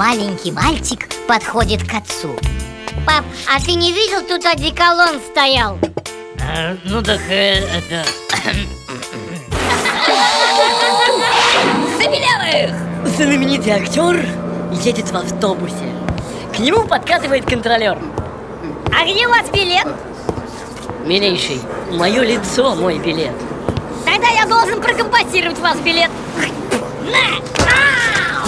маленький мальчик подходит к отцу Пап, а ты не видел, тут одеколон стоял? А, ну так э, это... Забелявых! Знаменитый актер едет в автобусе. К нему подкатывает контролер. А где у вас билет? Милейший, мое лицо мой билет. Тогда я должен прокомпенсировать вас билет На!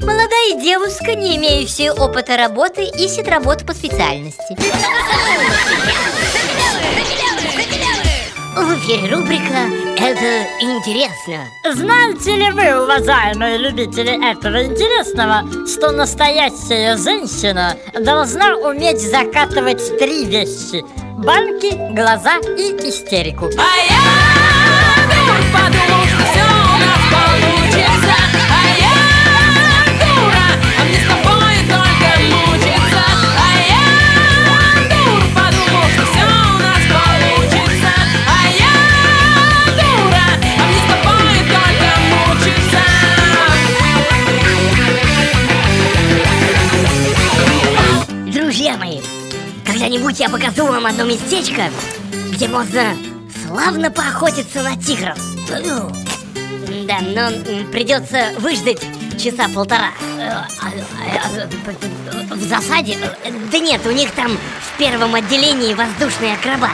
Молодая девушка, не имеющая опыта работы, ищет работу по специальности. В эфире рубрика «Это интересно» Знаете ли вы, уважаемые любители этого интересного, что настоящая женщина должна уметь закатывать три вещи Банки, глаза и истерику? А я когда-нибудь я покажу вам одно местечко, где можно славно поохотиться на тигров. Да, но придется выждать часа полтора. В засаде? Да нет, у них там в первом отделении воздушные акробаты.